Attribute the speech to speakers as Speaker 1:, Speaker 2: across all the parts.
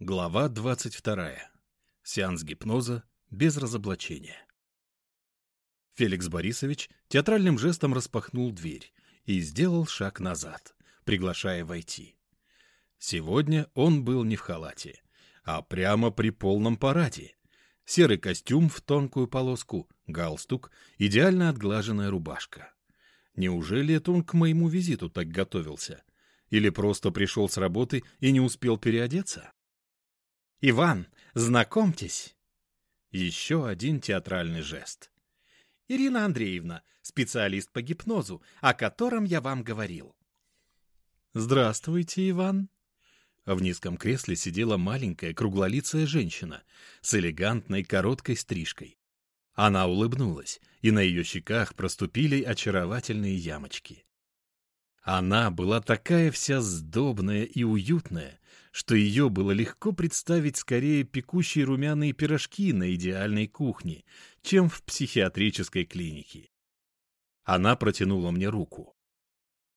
Speaker 1: Глава 22. Сеанс гипноза без разоблачения. Феликс Борисович театральным жестом распахнул дверь и сделал шаг назад, приглашая войти. Сегодня он был не в халате, а прямо при полном параде. Серый костюм в тонкую полоску, галстук, идеально отглаженная рубашка. Неужели это он к моему визиту так готовился? Или просто пришел с работы и не успел переодеться? «Иван, знакомьтесь!» Еще один театральный жест. «Ирина Андреевна, специалист по гипнозу, о котором я вам говорил». «Здравствуйте, Иван!» В низком кресле сидела маленькая круглолицая женщина с элегантной короткой стрижкой. Она улыбнулась, и на ее щеках проступили очаровательные ямочки. Она была такая вся сдобная и уютная, что ее было легко представить скорее пекущей румяные пирожки на идеальной кухне, чем в психиатрической клинике. Она протянула мне руку.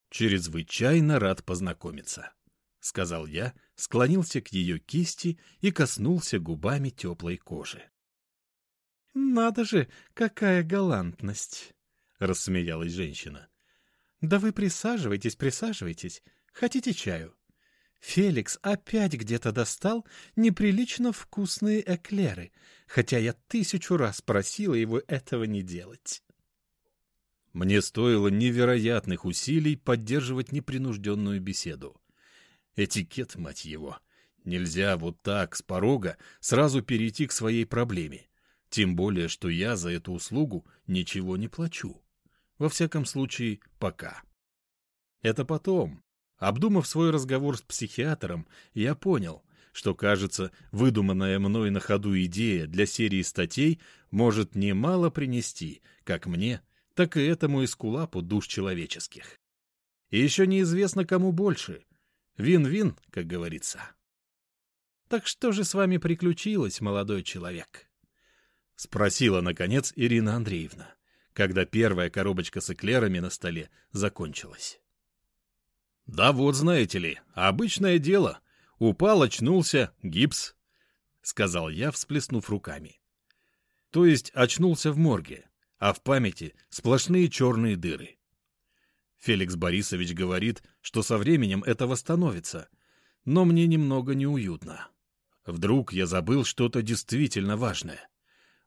Speaker 1: «Чрезвычайно рад познакомиться», — сказал я, склонился к ее кисти и коснулся губами теплой кожи. «Надо же, какая галантность!» — рассмеялась женщина. «Да вы присаживайтесь, присаживайтесь. Хотите чаю?» Феликс опять где-то достал неприлично вкусные эклеры, хотя я тысячу раз просила его этого не делать. Мне стоило невероятных усилий поддерживать непринужденную беседу. Этикет, мать его. Нельзя вот так, с порога, сразу перейти к своей проблеме. Тем более, что я за эту услугу ничего не плачу. Во всяком случае, пока. Это потом, Обдумав свой разговор с психиатром, я понял, что, кажется, выдуманная мной на ходу идея для серии статей может немало принести, как мне, так и этому эскулапу душ человеческих. И еще неизвестно, кому больше. Вин-вин, как говорится. «Так что же с вами приключилось, молодой человек?» — спросила, наконец, Ирина Андреевна, когда первая коробочка с эклерами на столе закончилась. «Да вот, знаете ли, обычное дело. Упал, очнулся, гипс», — сказал я, всплеснув руками. То есть очнулся в морге, а в памяти сплошные черные дыры. Феликс Борисович говорит, что со временем это восстановится, но мне немного неуютно. Вдруг я забыл что-то действительно важное.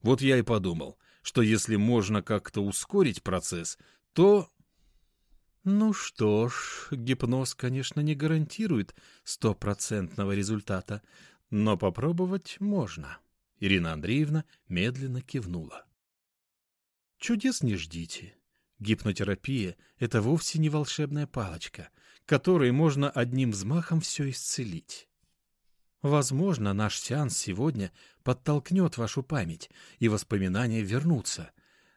Speaker 1: Вот я и подумал, что если можно как-то ускорить процесс, то ну что ж, гипноз, конечно, не гарантирует стопроцентного результата, но попробовать можно. Ирина Андреевна медленно кивнула. Чудес не ждите. Гипнотерапия — это вовсе не волшебная палочка, которой можно одним взмахом все исцелить. Возможно, наш сеанс сегодня подтолкнет вашу память, и воспоминания вернутся,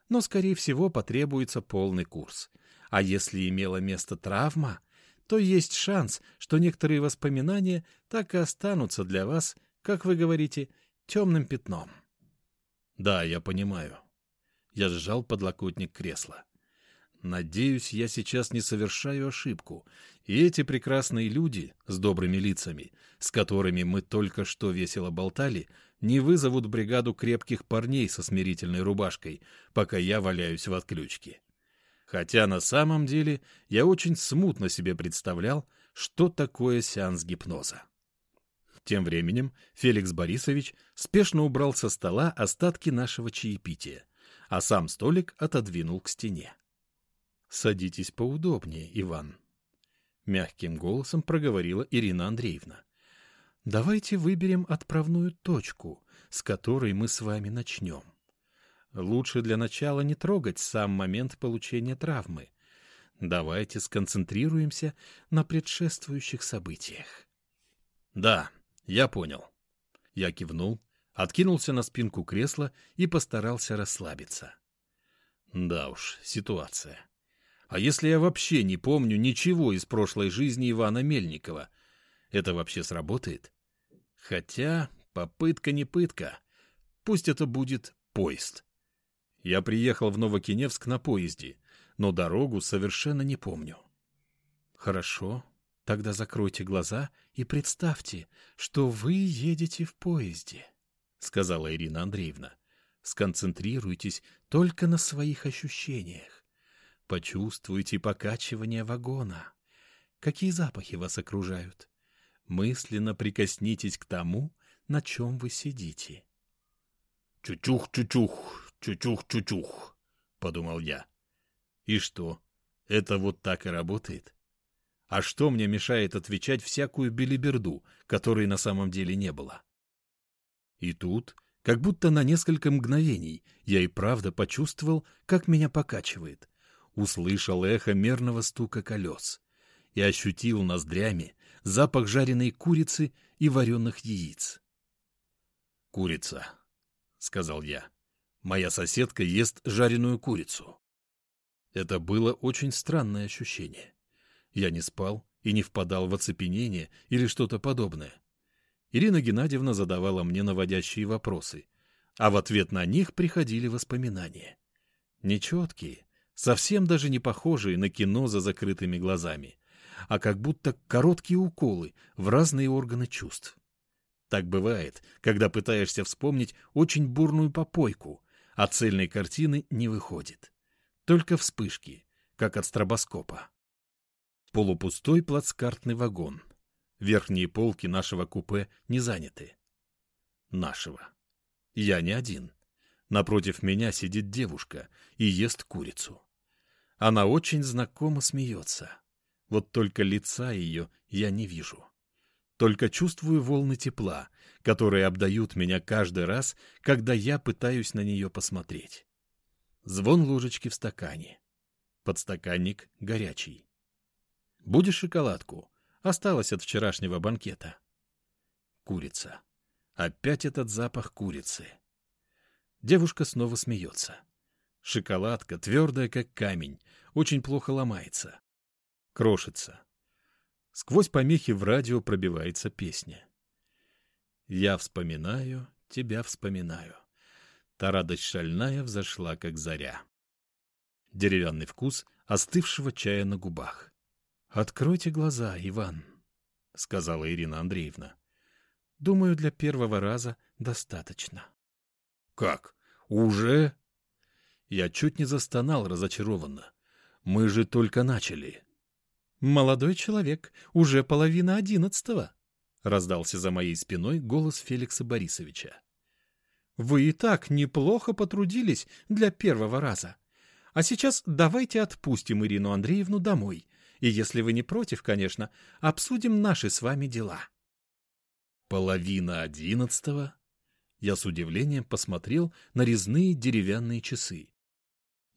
Speaker 1: но, скорее всего, потребуется полный курс — а если имела место травма, то есть шанс, что некоторые воспоминания так и останутся для вас, как вы говорите, темным пятном. Да, я понимаю. Я сжал подлокотник кресла. Надеюсь, я сейчас не совершаю ошибку, и эти прекрасные люди с добрыми лицами, с которыми мы только что весело болтали, не вызовут бригаду крепких парней со смирительной рубашкой, пока я валяюсь в отключке хотя на самом деле я очень смутно себе представлял, что такое сеанс гипноза. Тем временем Феликс Борисович спешно убрал со стола остатки нашего чаепития, а сам столик отодвинул к стене. «Садитесь поудобнее, Иван», — мягким голосом проговорила Ирина Андреевна. «Давайте выберем отправную точку, с которой мы с вами начнем. Лучше для начала не трогать сам момент получения травмы. Давайте сконцентрируемся на предшествующих событиях. Да, я понял. Я кивнул, откинулся на спинку кресла и постарался расслабиться. Да уж, ситуация. А если я вообще не помню ничего из прошлой жизни Ивана Мельникова, это вообще сработает? Хотя попытка не пытка. Пусть это будет поезд. Я приехал в Новокиневск на поезде, но дорогу совершенно не помню. Хорошо, Тогда закройте глаза и представьте, что вы едете в поезде, — сказала Ирина Андреевна. Сконцентрируйтесь только на своих ощущениях. Почувствуйте покачивание вагона. Какие запахи вас окружают? Мысленно прикоснитесь к тому, на чем вы сидите. «Чучух-чучух, чучух-чучух», — подумал я. «И что, это вот так и работает?» А что мне мешает отвечать всякую белиберду, которой на самом деле не было? И тут, как будто на несколько мгновений, я и правда почувствовал, как меня покачивает. Услышал эхо мерного стука колес и ощутил ноздрями запах жареной курицы и вареных яиц. «Курица», — сказал я. «Моя соседка ест жареную курицу». Это было очень странное ощущение. Я не спал и не впадал в оцепенение или что-то подобное. Ирина Геннадьевна задавала мне наводящие вопросы, а в ответ на них приходили воспоминания. Нечеткие, совсем даже не похожие на кино за закрытыми глазами, а как будто короткие уколы в разные органы чувств. Так бывает, когда пытаешься вспомнить очень бурную попойку, а цельной картины не выходит. Только вспышки, как от стробоскопа. Полупустой плацкартный вагон. Верхние полки нашего купе не заняты. Нашего. Я не один. Напротив меня сидит девушка и ест курицу. Она очень знакомо смеется. Вот только лица ее я не вижу. Только чувствую волны тепла, которые обдают меня каждый раз, когда я пытаюсь на нее посмотреть. Звон ложечки в стакане. Подстаканник горячий. Будешь шоколадку? Осталось от вчерашнего банкета. Курица. Опять этот запах курицы. Девушка снова смеется. Шоколадка, твердая как камень, очень плохо ломается. Крошится. Сквозь помехи в радио пробивается песня. Я вспоминаю, тебя вспоминаю. Та радость шальная взошла, как заря. Деревянный вкус остывшего чая на губах. «Откройте глаза, Иван», — сказала Ирина Андреевна. «Думаю, для первого раза достаточно». «Как? Уже?» Я чуть не застонал разочарованно. «Мы же только начали». «Молодой человек, уже половина одиннадцатого», — раздался за моей спиной голос Феликса Борисовича. «Вы и так неплохо потрудились для первого раза. А сейчас давайте отпустим Ирину Андреевну домой» И если вы не против, конечно, обсудим наши с вами дела. Половина одиннадцатого. Я с удивлением посмотрел на резные деревянные часы.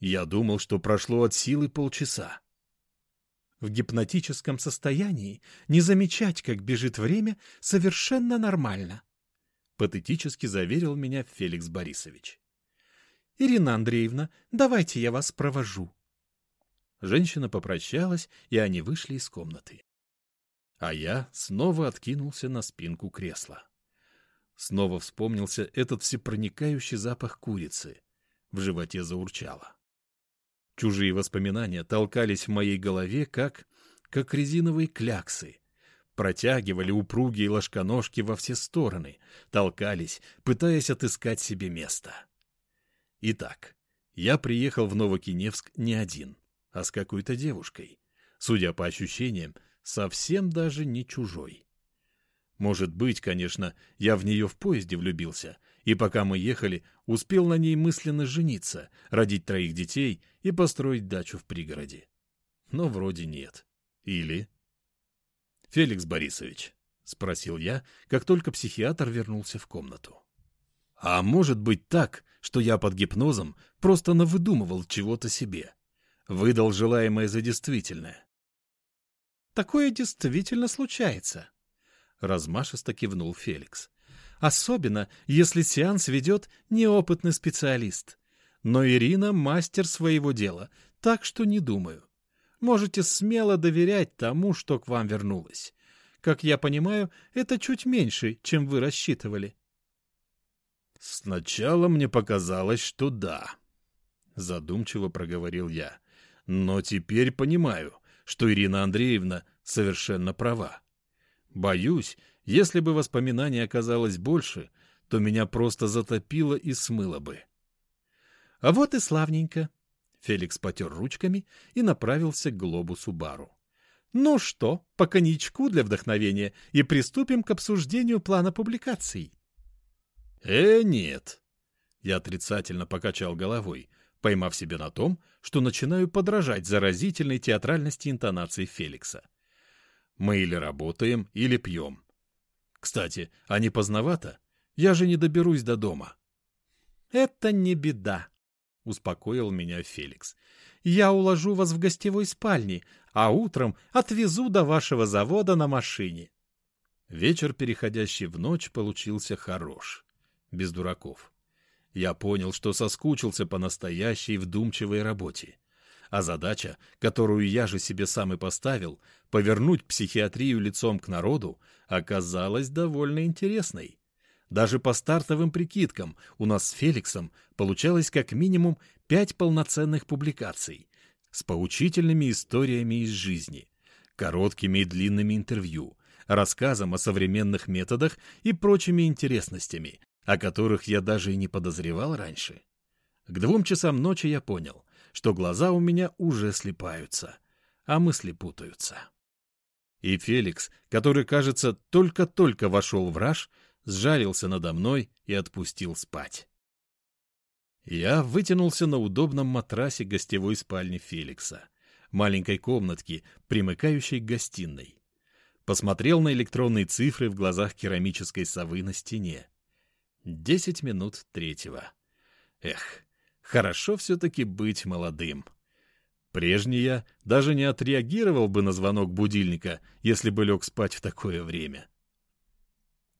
Speaker 1: Я думал, что прошло от силы полчаса. В гипнотическом состоянии не замечать, как бежит время, совершенно нормально. Патетически заверил меня Феликс Борисович. Ирина Андреевна, давайте я вас провожу. Женщина попрощалась, и они вышли из комнаты. А я снова откинулся на спинку кресла. Снова вспомнился этот всепроникающий запах курицы. В животе заурчало. Чужие воспоминания толкались в моей голове, как, как резиновые кляксы. Протягивали упругие ложконожки во все стороны, толкались, пытаясь отыскать себе место. Итак, я приехал в Новокиневск не один а с какой-то девушкой. Судя по ощущениям, совсем даже не чужой. Может быть, конечно, я в нее в поезде влюбился, и пока мы ехали, успел на ней мысленно жениться, родить троих детей и построить дачу в пригороде. Но вроде нет. Или... «Феликс Борисович», — спросил я, как только психиатр вернулся в комнату. «А может быть так, что я под гипнозом просто навыдумывал чего-то себе?» выдал желаемое за действительное. «Такое действительно случается», — размашисто кивнул Феликс. «Особенно, если сеанс ведет неопытный специалист. Но Ирина — мастер своего дела, так что не думаю. Можете смело доверять тому, что к вам вернулось. Как я понимаю, это чуть меньше, чем вы рассчитывали». «Сначала мне показалось, что да», — задумчиво проговорил я. Но теперь понимаю, что Ирина Андреевна совершенно права. Боюсь, если бы воспоминаний оказалось больше, то меня просто затопило и смыло бы.
Speaker 2: — А вот и славненько. Феликс потер ручками и направился к глобусу бару. — Ну что, по коньячку для вдохновения и приступим к обсуждению плана публикаций.
Speaker 1: — Э, нет. Я отрицательно покачал головой, поймав себя на том, что начинаю подражать заразительной театральности интонации Феликса. Мы или работаем, или пьем. Кстати, а не поздновато? Я же не доберусь до дома.
Speaker 2: — Это не беда, — успокоил меня Феликс. — Я уложу вас в гостевой спальне, а утром отвезу до вашего завода на машине.
Speaker 1: Вечер, переходящий в ночь, получился хорош. Без дураков. Я понял, что соскучился по настоящей вдумчивой работе. А задача, которую я же себе сам и поставил, повернуть психиатрию лицом к народу, оказалась довольно интересной. Даже по стартовым прикидкам у нас с Феликсом получалось как минимум пять полноценных публикаций с поучительными историями из жизни, короткими и длинными интервью, рассказом о современных методах и прочими интересностями, о которых я даже и не подозревал раньше. К двум часам ночи я понял, что глаза у меня уже слепаются, а мысли путаются. И Феликс, который, кажется, только-только вошел в раж, сжалился надо мной и отпустил спать. Я вытянулся на удобном матрасе гостевой спальни Феликса, маленькой комнатки, примыкающей к гостиной. Посмотрел на электронные цифры в глазах керамической совы на стене. Десять минут третьего. Эх, хорошо все-таки быть молодым. Прежний я даже не отреагировал бы на звонок будильника, если бы лег спать в такое время.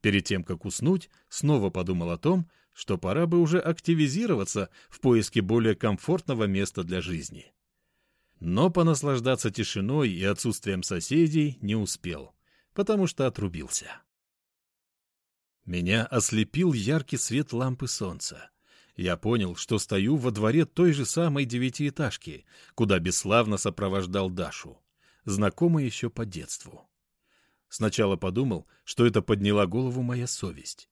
Speaker 1: Перед тем, как уснуть, снова подумал о том, что пора бы уже активизироваться в поиске более комфортного места для жизни. Но понаслаждаться тишиной и отсутствием соседей не успел, потому что отрубился. Меня ослепил яркий свет лампы солнца. Я понял, что стою во дворе той же самой девятиэтажки, куда бесславно сопровождал Дашу, знакомый еще по детству. Сначала подумал, что это подняла голову моя совесть.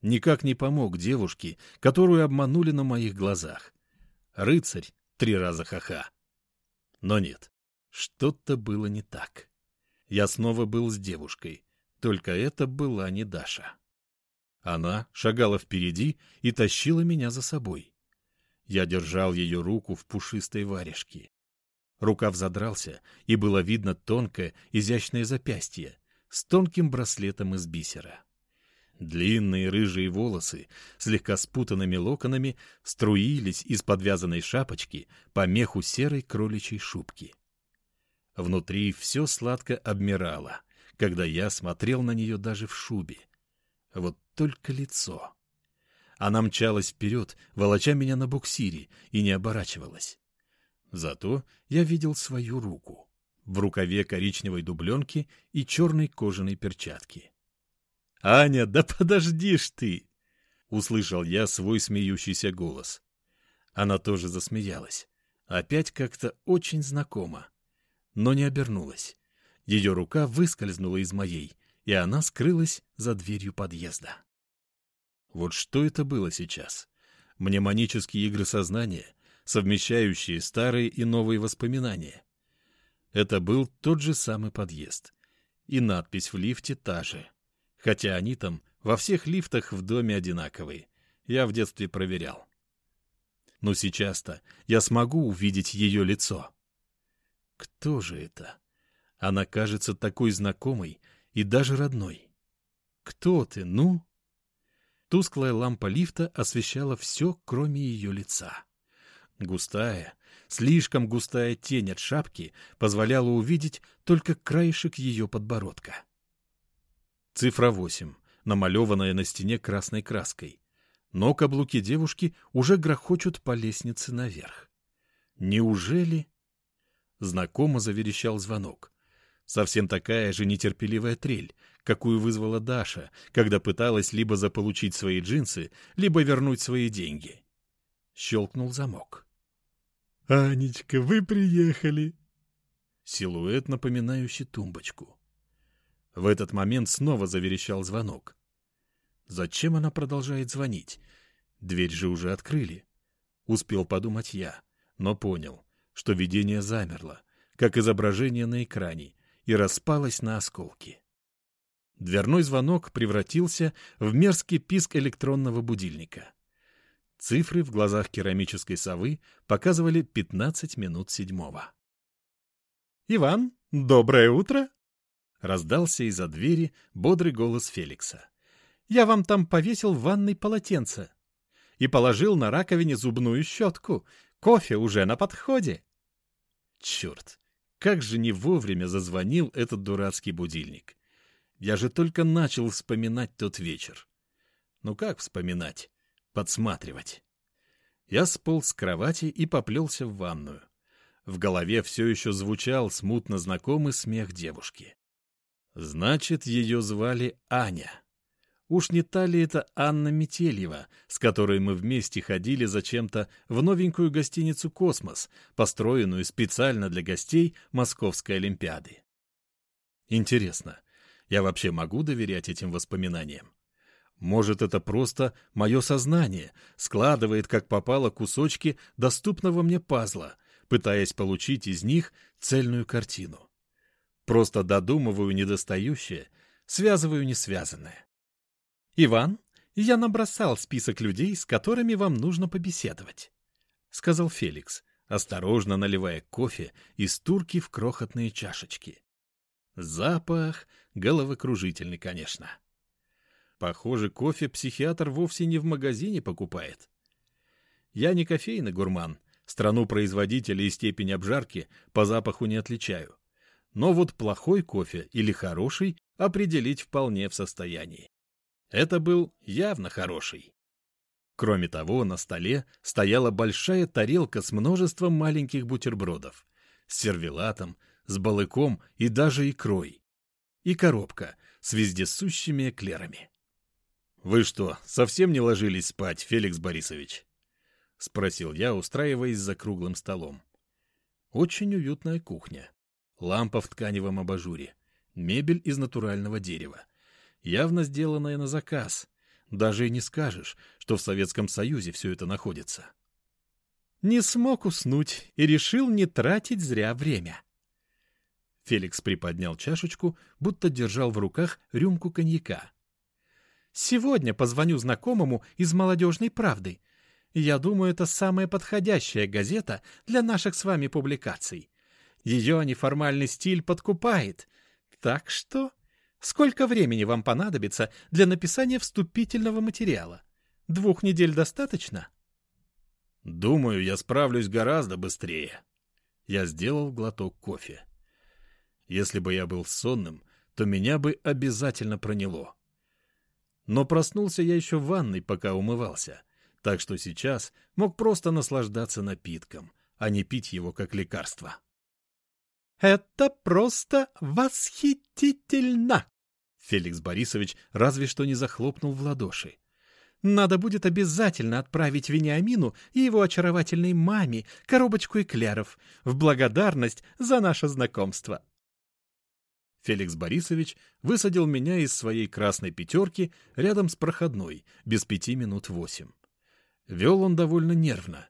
Speaker 1: Никак не помог девушке, которую обманули на моих глазах. Рыцарь три раза ха-ха. Но нет, что-то было не так. Я снова был с девушкой, только это была не Даша. Она шагала впереди и тащила меня за собой. Я держал ее руку в пушистой варежке. Рукав задрался, и было видно тонкое, изящное запястье с тонким браслетом из бисера. Длинные рыжие волосы, слегка спутанными локонами, струились из подвязанной шапочки по меху серой кроличьей шубки. Внутри все сладко обмирало, когда я смотрел на нее даже в шубе. Вот только лицо. Она мчалась вперед, волоча меня на буксире, и не оборачивалась. Зато я видел свою руку в рукаве коричневой дубленки и черной кожаной перчатки. «Аня, да подождишь ты!» — услышал я свой смеющийся голос. Она тоже засмеялась. Опять как-то очень знакомо. Но не обернулась. Ее рука выскользнула из моей, и она скрылась за дверью подъезда. Вот что это было сейчас? Мнемонические игры сознания, совмещающие старые и новые воспоминания. Это был тот же самый подъезд. И надпись в лифте та же. Хотя они там во всех лифтах в доме одинаковые. Я в детстве проверял. Но сейчас-то я смогу увидеть ее лицо. Кто же это? Она кажется такой знакомой и даже родной. Кто ты, ну? Тусклая лампа лифта освещала все, кроме ее лица. Густая, слишком густая тень от шапки позволяла увидеть только краешек ее подбородка. Цифра 8, намалеванная на стене красной краской. Но каблуки девушки уже грохочут по лестнице наверх. Неужели... Знакомо заверещал звонок. Совсем такая же нетерпеливая трель, какую вызвала Даша, когда пыталась либо заполучить свои джинсы, либо вернуть свои деньги. Щелкнул замок.
Speaker 2: «Анечка, вы приехали!»
Speaker 1: Силуэт, напоминающий тумбочку. В этот момент снова заверещал звонок. Зачем она продолжает звонить? Дверь же уже открыли. Успел подумать я, но понял, что видение замерло, как изображение на экране, и распалось на осколки. Дверной звонок превратился в мерзкий писк электронного будильника. Цифры в глазах керамической совы показывали 15 минут седьмого.
Speaker 2: «Иван, доброе утро!» — раздался из-за двери бодрый голос Феликса. «Я вам там повесил в ванной полотенце и положил на раковине зубную щетку. Кофе уже на подходе».
Speaker 1: Черт, как же не вовремя зазвонил этот дурацкий будильник. Я же только начал вспоминать тот вечер. Ну как вспоминать? Подсматривать. Я сполз с кровати и поплелся в ванную. В голове все еще звучал смутно знакомый смех девушки. Значит, ее звали Аня. Уж не та ли это Анна Метельева, с которой мы вместе ходили зачем-то в новенькую гостиницу «Космос», построенную специально для гостей Московской Олимпиады? Интересно, я вообще могу доверять этим воспоминаниям? Может, это просто мое сознание складывает, как попало, кусочки доступного мне пазла, пытаясь получить из них цельную картину. Просто додумываю недостающее, связываю несвязанное.
Speaker 2: «Иван, я набросал список людей, с которыми вам нужно побеседовать», — сказал Феликс, осторожно наливая кофе из турки в крохотные чашечки. Запах головокружительный, конечно. Похоже, кофе психиатр вовсе не в магазине покупает. Я не кофейный гурман, страну производителя и степень обжарки по запаху не отличаю. Но вот плохой кофе или хороший определить вполне в состоянии. Это был явно хороший. Кроме того, на столе стояла большая тарелка с множеством маленьких бутербродов, с сервелатом, с балыком и даже икрой. И коробка с вездесущими эклерами. «Вы что, совсем не ложились спать, Феликс Борисович?» — спросил я, устраиваясь за круглым столом. Очень уютная кухня. Лампа в тканевом абажуре. Мебель из натурального дерева явно сделанное на заказ. Даже и не скажешь, что в Советском Союзе все это находится. Не смог уснуть и решил не тратить зря время. Феликс приподнял чашечку, будто держал в руках рюмку коньяка. «Сегодня позвоню знакомому из «Молодежной правды». Я думаю, это самая подходящая газета для наших с вами публикаций. Ее неформальный стиль подкупает. Так что Сколько времени вам понадобится для написания вступительного материала? Двух недель достаточно? Думаю, я справлюсь гораздо быстрее. Я сделал глоток кофе. Если бы я был сонным, то меня бы обязательно проняло. Но проснулся я еще в ванной, пока умывался, так что сейчас мог просто наслаждаться напитком, а не пить его как лекарство. «Это просто восхитительно!» Феликс Борисович разве что не захлопнул в ладоши. Надо будет обязательно отправить Вениамину и его очаровательной маме коробочку эклеров в благодарность за наше знакомство. Феликс Борисович высадил меня из своей красной пятерки рядом с проходной, без пяти минут восемь. Вел он довольно нервно,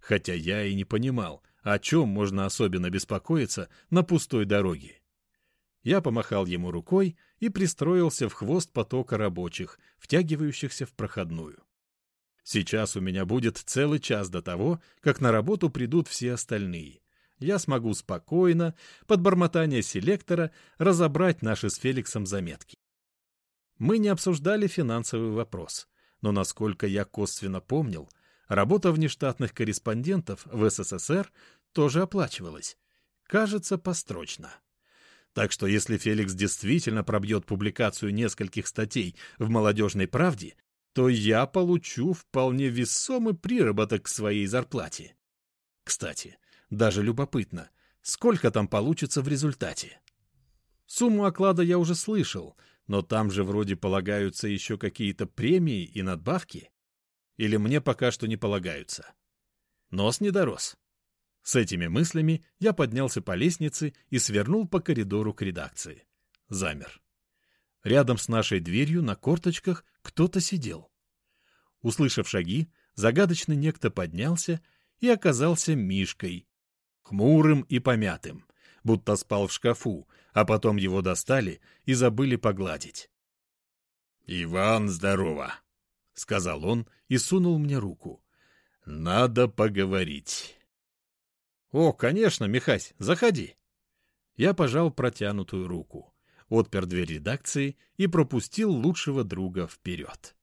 Speaker 2: хотя я и не понимал, о чем можно особенно беспокоиться на пустой дороге. Я помахал ему рукой и пристроился в хвост потока рабочих, втягивающихся в проходную. Сейчас у меня будет целый час до того, как на работу придут все остальные. Я смогу спокойно, под бормотание селектора, разобрать наши с Феликсом заметки. Мы не обсуждали финансовый вопрос, но, насколько я косвенно помнил, работа внештатных корреспондентов в СССР тоже оплачивалась. Кажется, построчно. Так что если Феликс действительно пробьет публикацию нескольких статей в «Молодежной правде», то я получу вполне весомый приработок к своей зарплате. Кстати, даже любопытно, сколько там получится в результате. Сумму оклада я уже слышал, но там же вроде полагаются еще какие-то премии и надбавки. Или мне пока что не полагаются. Нос не дорос. С этими мыслями я поднялся по лестнице и свернул по коридору к редакции. Замер. Рядом с нашей дверью на корточках кто-то сидел. Услышав шаги, загадочный некто поднялся и оказался Мишкой. Хмурым и помятым, будто спал в шкафу, а потом его достали и забыли погладить.
Speaker 1: «Иван, здорово!» — сказал он и сунул мне руку. «Надо поговорить».
Speaker 2: «О, конечно, Михась, заходи!» Я пожал протянутую руку, отпер дверь редакции и пропустил лучшего друга вперед.